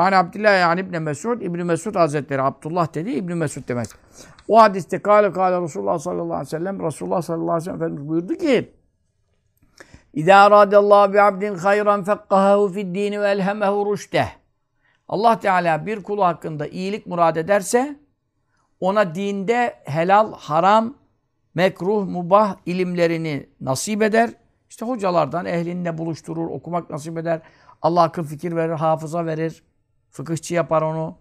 Hani Abdullah yani İbn Mesud, İbn Mesud Hazretleri Abdullah dedi, İbn Mesud demek. O hadiste kâle kâle Resulullah sallallahu aleyhi ve sellem Resulullah sallallahu aleyhi ve sellem Efendimiz buyurdu ki İzâ radiyallahu bi abdin hayran fekkahehu fid dini ve elhemehu rüşteh. Allah Teala bir kulu hakkında iyilik murad ederse ona dinde helal, haram, mekruh, mubah ilimlerini nasip eder. İşte hocalardan ehlinle buluşturur, okumak nasip eder. Allah akıl fikir verir, hafıza verir. Fıkıhçı yapar onu.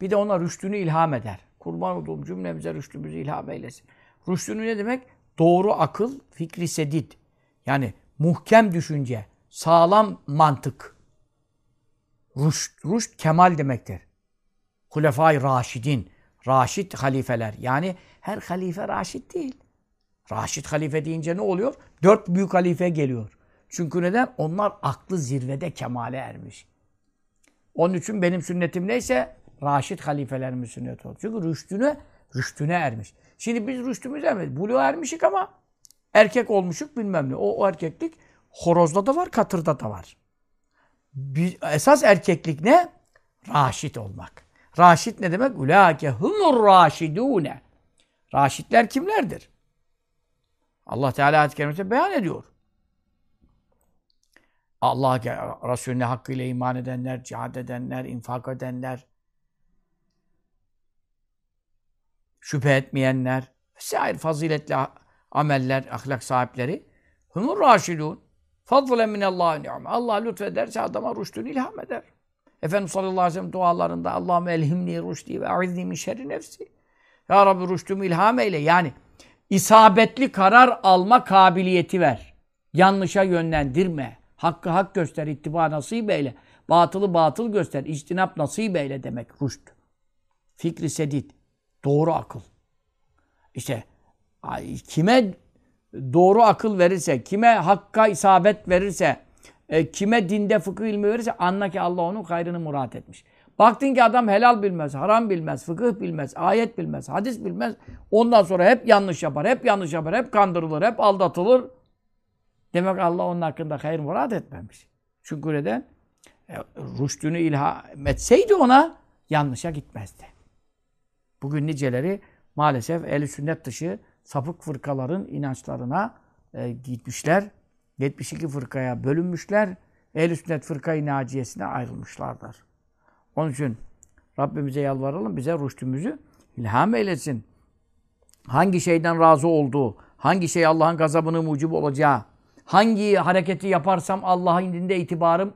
Bir de ona rüştünü ilham eder. Kurban olduğum cümlemize rüştümüzü ilham eylesin. Rüştünü ne demek? Doğru akıl, fikri sedid. Yani muhkem düşünce, sağlam mantık. Rüşt, rüşt kemal demektir. Hulefai Raşidin, Raşid halifeler. Yani her halife Raşid değil. Raşid halife deyince ne oluyor? Dört büyük halife geliyor. Çünkü neden? Onlar aklı zirvede kemale ermiş. Onun için benim sünnetim neyse Raşid halifelerimin sünneti olur. Çünkü rüştüne, rüştüne ermiş. Şimdi biz rüştümüze ermedik. Buluğa ermişik ama erkek olmuşuk bilmem ne. O, o erkeklik horozda da var, katırda da var. Bir, esas erkeklik ne? Raşid olmak. Raşid ne demek? Ulâke humur raşidûne. Raşidler kimlerdir? Allah Teala ayet-i beyan ediyor. Allah'a Resulüne hakkıyla iman edenler, cihad edenler, infak edenler, şüphe etmeyenler, vesaire faziletli ameller, ahlak sahipleri humur raşidun. Fadlen minallahi ni'me. Allah lütfederse adama rüştünü ilham eder. Efendimiz sallallahu aleyhi ve sellem dualarında Allahümme elhimni rüşdi ve a'izni min şerri nefsi. Ya Rabbi rüştümü ilham eyle. Yani isabetli karar alma kabiliyeti ver. Yanlışa yönlendirme. Hakkı hak göster, ittiba nasip eyle. Batılı batıl göster, içtinap nasip eyle demek rüşt. Fikri sedid. Doğru akıl. İşte kime doğru akıl verirse, kime hakka isabet verirse, e, kime dinde fıkıh ilmi verirse anla ki Allah onun hayrını murat etmiş. Baktın ki adam helal bilmez, haram bilmez, fıkıh bilmez, ayet bilmez, hadis bilmez. Ondan sonra hep yanlış yapar, hep yanlış yapar, hep kandırılır, hep aldatılır. Demek Allah onun hakkında hayır murat etmemiş. Çünkü neden? E, rüştünü ilham etseydi ona yanlışa gitmezdi. Bugün niceleri maalesef el sünnet dışı sapık fırkaların inançlarına e, gitmişler. 72 fırkaya bölünmüşler. Ehl-i sünnet fırkayı naciyesine ayrılmışlardır. Onun için Rabbimize yalvaralım, bize rüştümüzü ilham eylesin. Hangi şeyden razı olduğu, hangi şey Allah'ın gazabını mucib olacağı, hangi hareketi yaparsam Allah'ın indinde itibarım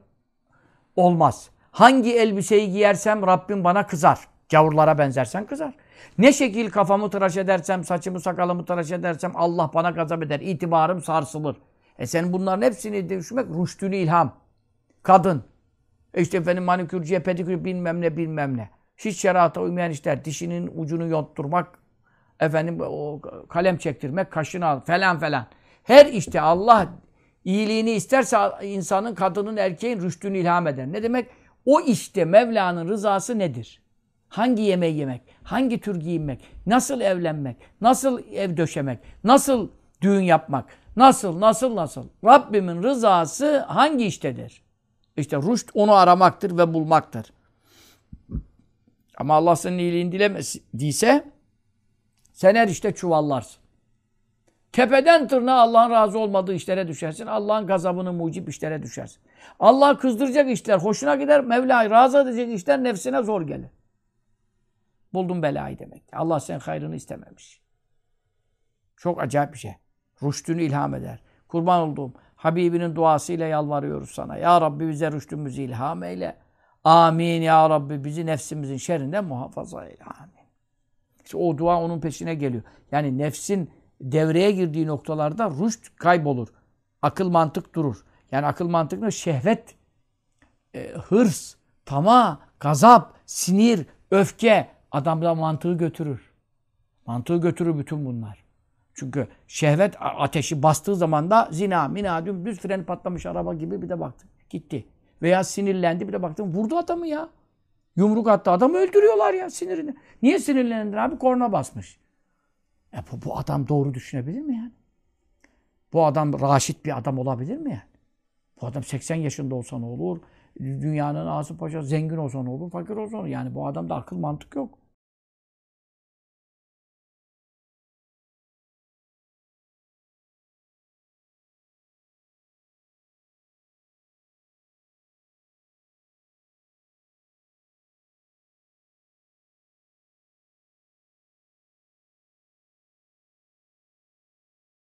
olmaz. Hangi elbiseyi giyersem Rabbim bana kızar. Gavurlara benzersen kızar. Ne şekil kafamı tıraş edersem, saçımı sakalımı tıraş edersem Allah bana gazap eder. İtibarım sarsılır. E sen bunların hepsini düşünmek rüştünü ilham. Kadın. E işte efendim manikürcüye, pedikür bilmem ne bilmem ne. Hiç şerata uymayan işler. Dişinin ucunu yontturmak, efendim o kalem çektirmek, kaşını al falan falan. Her işte Allah iyiliğini isterse insanın, kadının, erkeğin rüştünü ilham eder. Ne demek? O işte Mevla'nın rızası nedir? Hangi yemeği yemek? Hangi tür giyinmek? Nasıl evlenmek? Nasıl ev döşemek? Nasıl düğün yapmak? Nasıl, nasıl, nasıl? Rabbimin rızası hangi iştedir? İşte rüşt onu aramaktır ve bulmaktır. Ama Allah senin iyiliğini dilemediyse sen her işte çuvallarsın. Tepeden tırnağa Allah'ın razı olmadığı işlere düşersin. Allah'ın gazabını mucip işlere düşersin. Allah kızdıracak işler hoşuna gider. Mevla'yı razı edecek işler nefsine zor gelir. Buldun belayı demek. Allah senin hayrını istememiş. Çok acayip bir şey. Rüştünü ilham eder. Kurban olduğum Habibinin duasıyla yalvarıyoruz sana. Ya Rabbi bize rüştümüzü ilham eyle. Amin ya Rabbi bizi nefsimizin şerrinden muhafaza eyle. Amin. İşte o dua onun peşine geliyor. Yani nefsin devreye girdiği noktalarda rüşt kaybolur. Akıl mantık durur. Yani akıl mantık ne? Şehvet, e, hırs, tama, gazap, sinir, öfke adamda mantığı götürür. Mantığı götürür bütün bunlar. Çünkü şehvet ateşi bastığı zaman da zina, mina, dümdüz freni patlamış araba gibi bir de baktım. Gitti. Veya sinirlendi bir de baktım. Vurdu adamı ya. Yumruk attı. Adamı öldürüyorlar ya sinirini. Niye sinirlendin abi? Korna basmış. E bu, bu adam doğru düşünebilir mi yani? Bu adam raşit bir adam olabilir mi yani? Bu adam 80 yaşında olsa ne olur? dünyanın ağzı paşa zengin olsa ne olur, fakir olsa ne olur. Yani bu adamda akıl mantık yok.